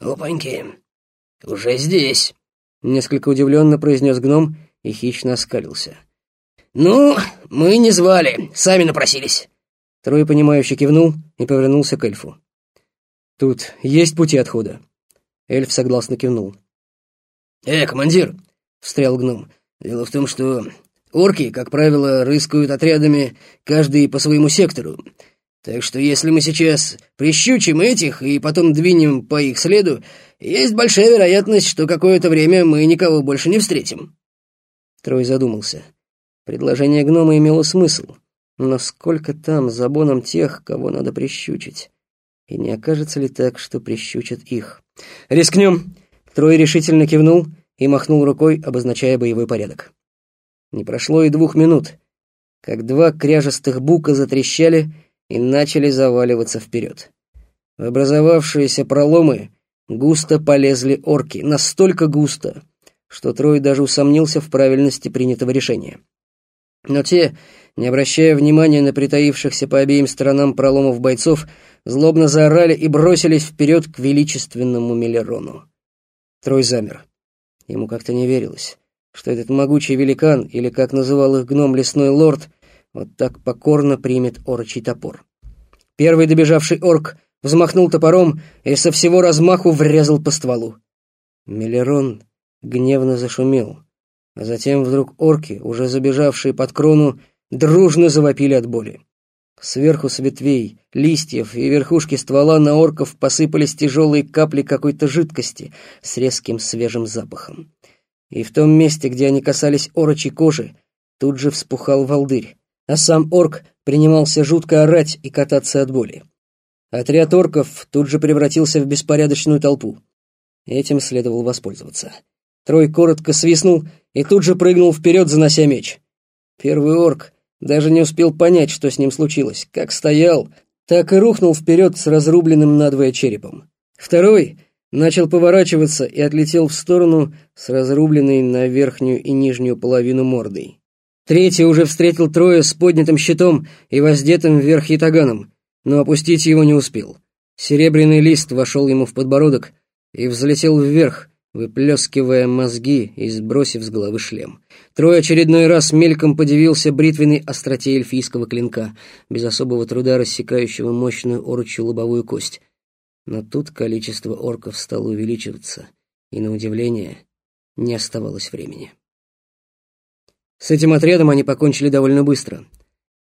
«Опаньки, уже здесь», — несколько удивленно произнес гном и хищно оскалился. «Ну, мы не звали, сами напросились». Трой, понимающе кивнул и повернулся к эльфу. «Тут есть пути отхода?» Эльф согласно кивнул. «Э, командир!» — встрял гном. «Дело в том, что орки, как правило, рыскают отрядами, каждый по своему сектору. Так что если мы сейчас прищучим этих и потом двинем по их следу, есть большая вероятность, что какое-то время мы никого больше не встретим». Трой задумался. Предложение гнома имело смысл, но сколько там за боном тех, кого надо прищучить? И не окажется ли так, что прищучат их? «Рискнем!» Трой решительно кивнул и махнул рукой, обозначая боевой порядок. Не прошло и двух минут, как два кряжестых бука затрещали и начали заваливаться вперед. В образовавшиеся проломы густо полезли орки, настолько густо, что Трой даже усомнился в правильности принятого решения. Но те, не обращая внимания на притаившихся по обеим сторонам проломов бойцов, злобно заорали и бросились вперед к величественному Миллерону. Трой замер. Ему как-то не верилось, что этот могучий великан, или, как называл их гном, лесной лорд, вот так покорно примет орочий топор. Первый добежавший орк взмахнул топором и со всего размаху врезал по стволу. Миллерон гневно зашумел, а затем вдруг орки, уже забежавшие под крону, дружно завопили от боли. Сверху с ветвей, листьев и верхушки ствола на орков посыпались тяжелые капли какой-то жидкости с резким свежим запахом. И в том месте, где они касались орочей кожи, тут же вспухал волдырь, а сам орк принимался жутко орать и кататься от боли. Отряд орков тут же превратился в беспорядочную толпу. Этим следовало воспользоваться. Трой коротко свистнул и тут же прыгнул вперед, занося меч. Первый орк даже не успел понять, что с ним случилось. Как стоял, так и рухнул вперед с разрубленным надвое черепом. Второй начал поворачиваться и отлетел в сторону с разрубленной на верхнюю и нижнюю половину мордой. Третий уже встретил Троя с поднятым щитом и воздетым вверх ятаганом, но опустить его не успел. Серебряный лист вошел ему в подбородок и взлетел вверх, выплескивая мозги и сбросив с головы шлем. Трой очередной раз мельком подивился бритвенной остроте эльфийского клинка, без особого труда рассекающего мощную орочью лобовую кость. Но тут количество орков стало увеличиваться, и, на удивление, не оставалось времени. С этим отрядом они покончили довольно быстро.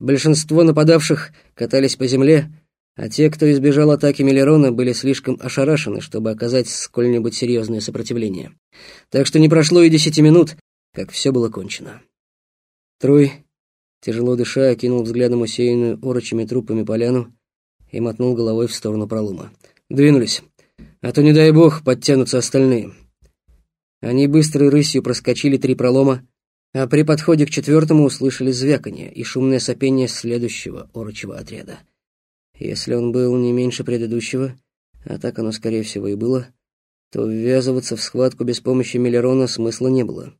Большинство нападавших катались по земле, а те, кто избежал атаки Миллерона, были слишком ошарашены, чтобы оказать сколь-нибудь серьезное сопротивление. Так что не прошло и десяти минут, как все было кончено. Трой, тяжело дыша, окинул взглядом усеянную орочими трупами поляну и мотнул головой в сторону пролома. «Двинулись, а то, не дай бог, подтянутся остальные». Они быстрой рысью проскочили три пролома, а при подходе к четвертому услышали звяканье и шумное сопение следующего орочего отряда. Если он был не меньше предыдущего, а так оно, скорее всего, и было, то ввязываться в схватку без помощи Миллерона смысла не было.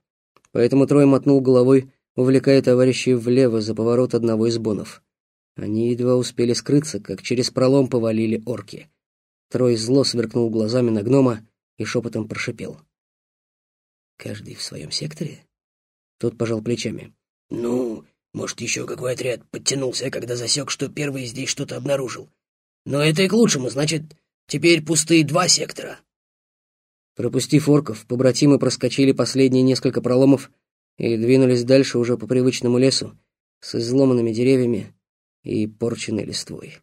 Поэтому Трой мотнул головой, увлекая товарищей влево за поворот одного из бонов. Они едва успели скрыться, как через пролом повалили орки. Трой зло сверкнул глазами на гнома и шепотом прошипел. «Каждый в своем секторе?» Тот пожал плечами. «Ну, может, еще какой отряд подтянулся, когда засек, что первый здесь что-то обнаружил. Но это и к лучшему, значит, теперь пустые два сектора. Пропустив орков, побратимы проскочили последние несколько проломов и двинулись дальше уже по привычному лесу с изломанными деревьями и порченной листвой.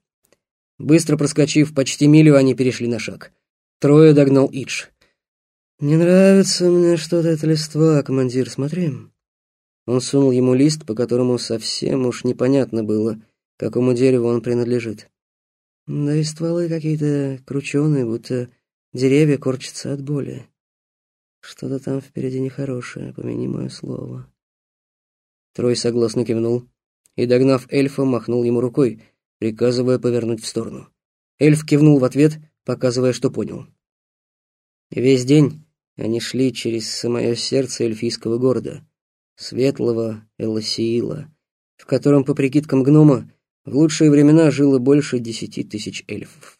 Быстро проскочив почти милю, они перешли на шаг. Трое догнал Идж. «Не нравится мне что-то эта листва, командир, смотри». Он сунул ему лист, по которому совсем уж непонятно было, какому дереву он принадлежит. Да и стволы какие-то крученые, будто деревья корчатся от боли. Что-то там впереди нехорошее, помяни мое слово. Трой согласно кивнул и, догнав эльфа, махнул ему рукой, приказывая повернуть в сторону. Эльф кивнул в ответ, показывая, что понял. Весь день они шли через самое сердце эльфийского города, светлого Элосиила, в котором, по прикидкам гнома, в лучшие времена жило больше десяти тысяч эльфов.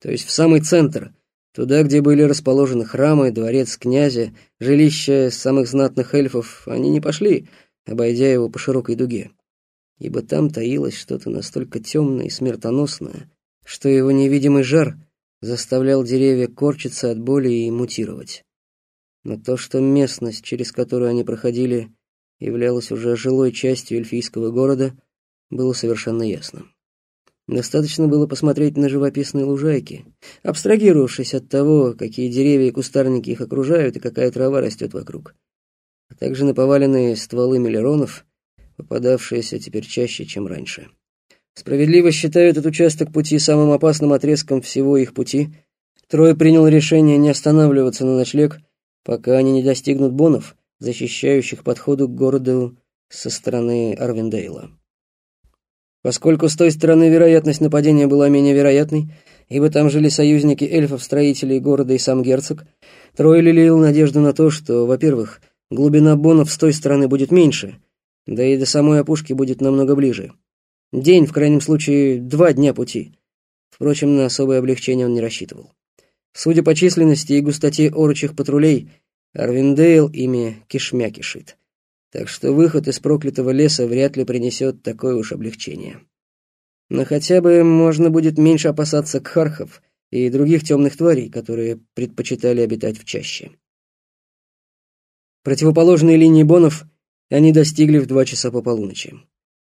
То есть в самый центр, Туда, где были расположены храмы, дворец князя, жилища самых знатных эльфов, они не пошли, обойдя его по широкой дуге, ибо там таилось что-то настолько темное и смертоносное, что его невидимый жар заставлял деревья корчиться от боли и мутировать. Но то, что местность, через которую они проходили, являлась уже жилой частью эльфийского города, было совершенно ясно. Достаточно было посмотреть на живописные лужайки, абстрагировавшись от того, какие деревья и кустарники их окружают и какая трава растет вокруг, а также на поваленные стволы мелеронов, попадавшиеся теперь чаще, чем раньше. Справедливо считая этот участок пути самым опасным отрезком всего их пути, Трой принял решение не останавливаться на ночлег, пока они не достигнут бонов, защищающих подходу к городу со стороны Арвиндейла. Поскольку с той стороны вероятность нападения была менее вероятной, ибо там жили союзники эльфов, строителей города и сам герцог, Трой лелеял надежду на то, что, во-первых, глубина бонов с той стороны будет меньше, да и до самой опушки будет намного ближе. День, в крайнем случае, два дня пути. Впрочем, на особое облегчение он не рассчитывал. Судя по численности и густоте орочих патрулей, Арвиндейл ими кишмя кишит. Так что выход из проклятого леса вряд ли принесет такое уж облегчение. Но хотя бы можно будет меньше опасаться кхархов и других темных тварей, которые предпочитали обитать в чаще. Противоположные линии бонов они достигли в два часа по полуночи.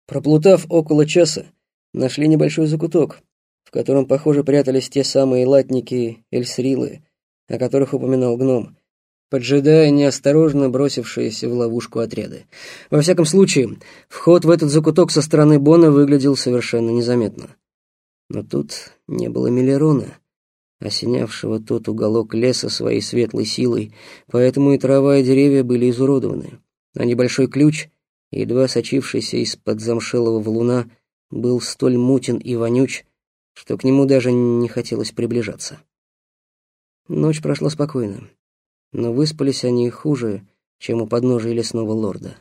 Проплутав около часа, нашли небольшой закуток, в котором, похоже, прятались те самые латники Эльсрилы, о которых упоминал гном, поджидая неосторожно бросившиеся в ловушку отряды. Во всяком случае, вход в этот закуток со стороны Бона выглядел совершенно незаметно. Но тут не было Миллерона, осенявшего тот уголок леса своей светлой силой, поэтому и трава, и деревья были изуродованы, а небольшой ключ — едва сочившийся из-под замшелого валуна, был столь мутен и вонюч, что к нему даже не хотелось приближаться. Ночь прошла спокойно, но выспались они хуже, чем у подножия лесного лорда.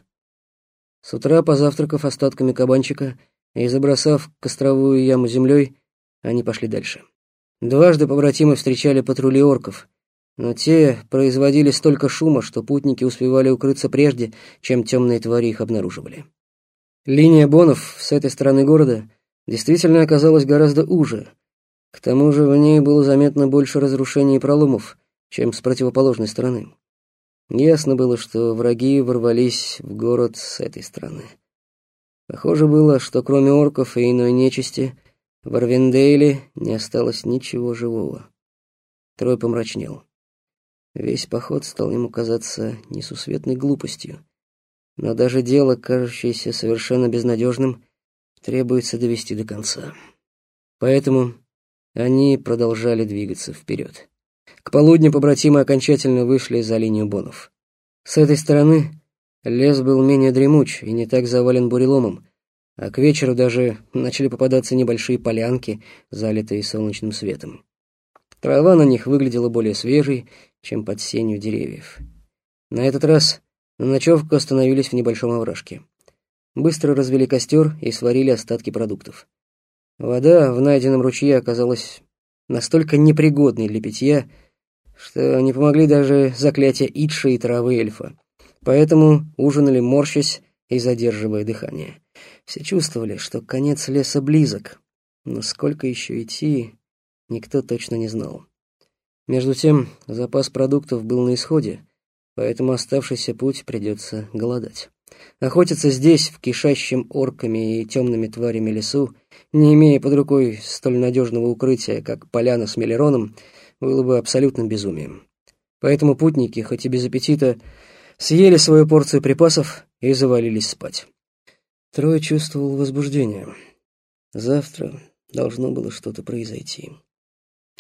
С утра, позавтракав остатками кабанчика и забросав костровую яму землей, они пошли дальше. Дважды побратимы встречали патрули орков, но те производили столько шума, что путники успевали укрыться прежде, чем темные твари их обнаруживали. Линия бонов с этой стороны города действительно оказалась гораздо уже. К тому же в ней было заметно больше разрушений и проломов, чем с противоположной стороны. Ясно было, что враги ворвались в город с этой стороны. Похоже было, что кроме орков и иной нечисти в Арвендейле не осталось ничего живого. Трой помрачнел. Весь поход стал ему казаться несусветной глупостью. Но даже дело, кажущееся совершенно безнадежным, требуется довести до конца. Поэтому они продолжали двигаться вперед. К полудню побратимы окончательно вышли за линию бонов. С этой стороны лес был менее дремуч и не так завален буреломом, а к вечеру даже начали попадаться небольшие полянки, залитые солнечным светом. Трава на них выглядела более свежей чем под сенью деревьев. На этот раз на ночевку остановились в небольшом овражке. Быстро развели костер и сварили остатки продуктов. Вода в найденном ручье оказалась настолько непригодной для питья, что не помогли даже заклятия Итши и травы эльфа. Поэтому ужинали морщась и задерживая дыхание. Все чувствовали, что конец леса близок, но сколько еще идти, никто точно не знал. Между тем, запас продуктов был на исходе, поэтому оставшийся путь придется голодать. Охотиться здесь, в кишащем орками и темными тварями лесу, не имея под рукой столь надежного укрытия, как поляна с мелероном, было бы абсолютным безумием. Поэтому путники, хоть и без аппетита, съели свою порцию припасов и завалились спать. Трой чувствовал возбуждение. Завтра должно было что-то произойти.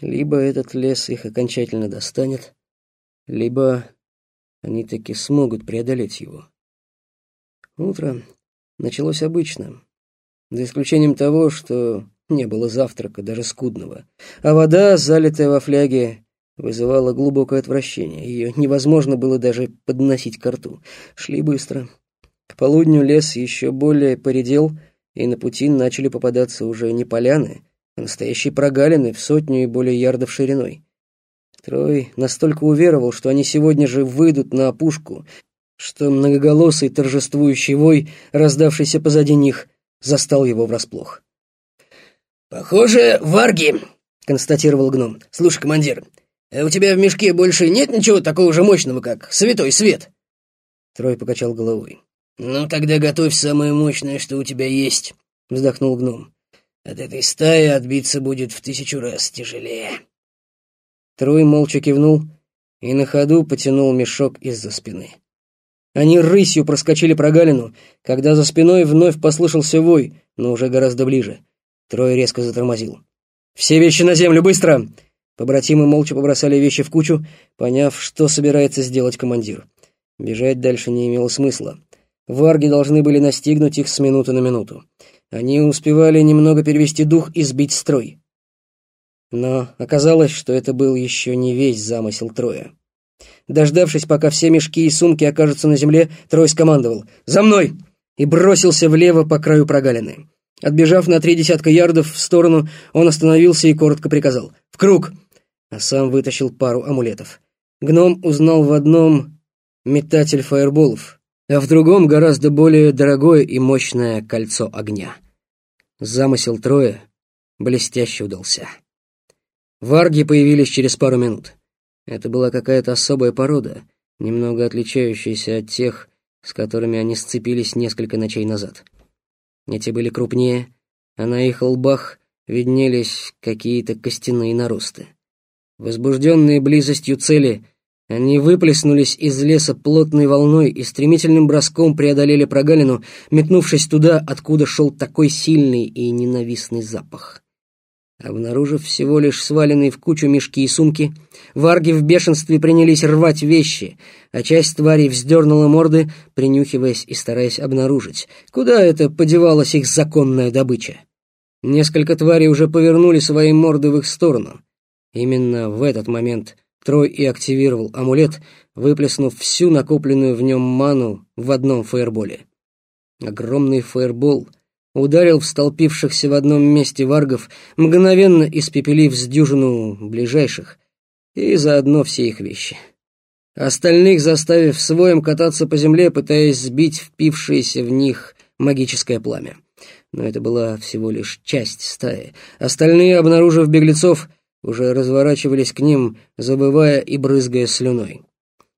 Либо этот лес их окончательно достанет, либо они таки смогут преодолеть его. Утро началось обычно, за исключением того, что не было завтрака, даже скудного, а вода, залитая во фляге, вызывала глубокое отвращение. Ее невозможно было даже подносить к рту. Шли быстро. К полудню лес еще более поредел, и на пути начали попадаться уже не поляны, настоящие прогалины в сотню и более ярдов шириной. Трой настолько уверовал, что они сегодня же выйдут на опушку, что многоголосый торжествующий вой, раздавшийся позади них, застал его врасплох. «Похоже, варги», — констатировал гном. «Слушай, командир, а у тебя в мешке больше нет ничего такого же мощного, как святой свет?» Трой покачал головой. «Ну, тогда готовь самое мощное, что у тебя есть», — вздохнул гном. «От этой стаи отбиться будет в тысячу раз тяжелее». Трой молча кивнул и на ходу потянул мешок из-за спины. Они рысью проскочили прогалину, когда за спиной вновь послышался вой, но уже гораздо ближе. Трой резко затормозил. «Все вещи на землю, быстро!» Побратимы молча побросали вещи в кучу, поняв, что собирается сделать командир. Бежать дальше не имело смысла. Варги должны были настигнуть их с минуты на минуту. Они успевали немного перевести дух и сбить строй. Но оказалось, что это был еще не весь замысел Троя. Дождавшись, пока все мешки и сумки окажутся на земле, Трой скомандовал «За мной!» и бросился влево по краю прогалины. Отбежав на три десятка ярдов в сторону, он остановился и коротко приказал «В круг!» а сам вытащил пару амулетов. Гном узнал в одном метатель фаерболов, а в другом гораздо более дорогое и мощное кольцо огня. Замысел Троя блестяще удался. Варги появились через пару минут. Это была какая-то особая порода, немного отличающаяся от тех, с которыми они сцепились несколько ночей назад. Эти были крупнее, а на их лбах виднелись какие-то костяные наросты. Возбужденные близостью цели, они выплеснулись из леса плотной волной и стремительным броском преодолели прогалину, метнувшись туда, откуда шел такой сильный и ненавистный запах. Обнаружив всего лишь сваленные в кучу мешки и сумки, варги в бешенстве принялись рвать вещи, а часть тварей вздернула морды, принюхиваясь и стараясь обнаружить, куда это подевалась их законная добыча. Несколько тварей уже повернули свои морды в их сторону. Именно в этот момент Трой и активировал амулет, выплеснув всю накопленную в нем ману в одном фаерболе. Огромный фаербол — ударил в столпившихся в одном месте варгов, мгновенно испепелив с дюжину ближайших, и заодно все их вещи. Остальных заставив своим кататься по земле, пытаясь сбить впившееся в них магическое пламя. Но это была всего лишь часть стаи. Остальные, обнаружив беглецов, уже разворачивались к ним, забывая и брызгая слюной.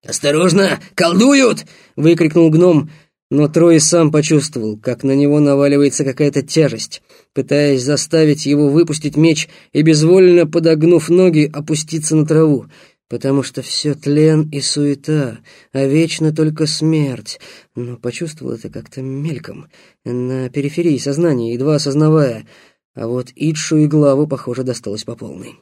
«Осторожно! Колдуют!» — выкрикнул гном, но Трой сам почувствовал, как на него наваливается какая-то тяжесть, пытаясь заставить его выпустить меч и, безвольно подогнув ноги, опуститься на траву, потому что все тлен и суета, а вечно только смерть. Но почувствовал это как-то мельком, на периферии сознания, едва осознавая, а вот Идшу и Главу, похоже, досталось по полной.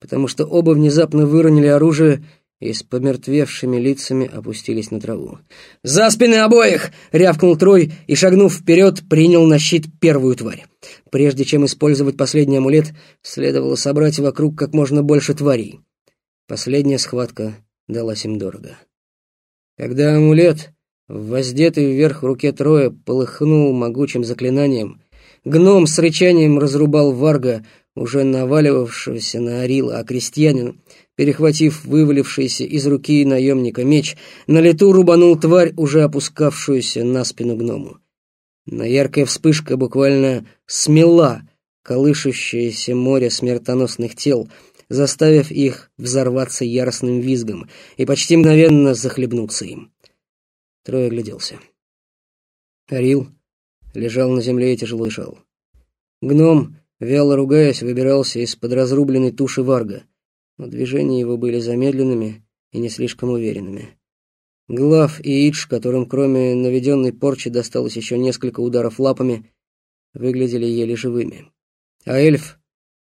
Потому что оба внезапно выронили оружие и с помертвевшими лицами опустились на траву. «За спины обоих!» — рявкнул Трой и, шагнув вперед, принял на щит первую тварь. Прежде чем использовать последний амулет, следовало собрать вокруг как можно больше тварей. Последняя схватка далась им дорого. Когда амулет, воздетый вверх в руке Троя, полыхнул могучим заклинанием, гном с рычанием разрубал варга, уже наваливавшегося на Арила, а крестьянин перехватив вывалившийся из руки наемника меч, на лету рубанул тварь, уже опускавшуюся на спину гному. Но яркая вспышка буквально смела колышущееся море смертоносных тел, заставив их взорваться яростным визгом и почти мгновенно захлебнуться им. Трое огляделся. Арил лежал на земле и тяжело дышал. Гном, вяло ругаясь, выбирался из-под разрубленной туши варга но движения его были замедленными и не слишком уверенными. Глав и Идж, которым кроме наведенной порчи досталось еще несколько ударов лапами, выглядели еле живыми. А эльф,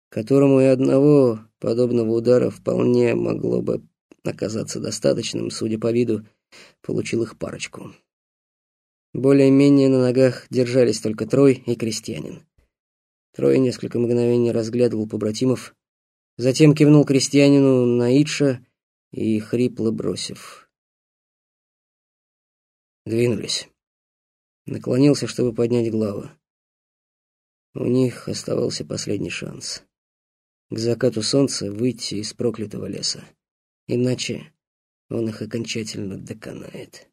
которому и одного подобного удара вполне могло бы оказаться достаточным, судя по виду, получил их парочку. Более-менее на ногах держались только Трой и крестьянин. Трой несколько мгновений разглядывал побратимов, Затем кивнул крестьянину Наидша и хрипло бросив. Двинулись. Наклонился, чтобы поднять главу. У них оставался последний шанс. к закату солнца выйти из проклятого леса. Иначе он их окончательно доконает.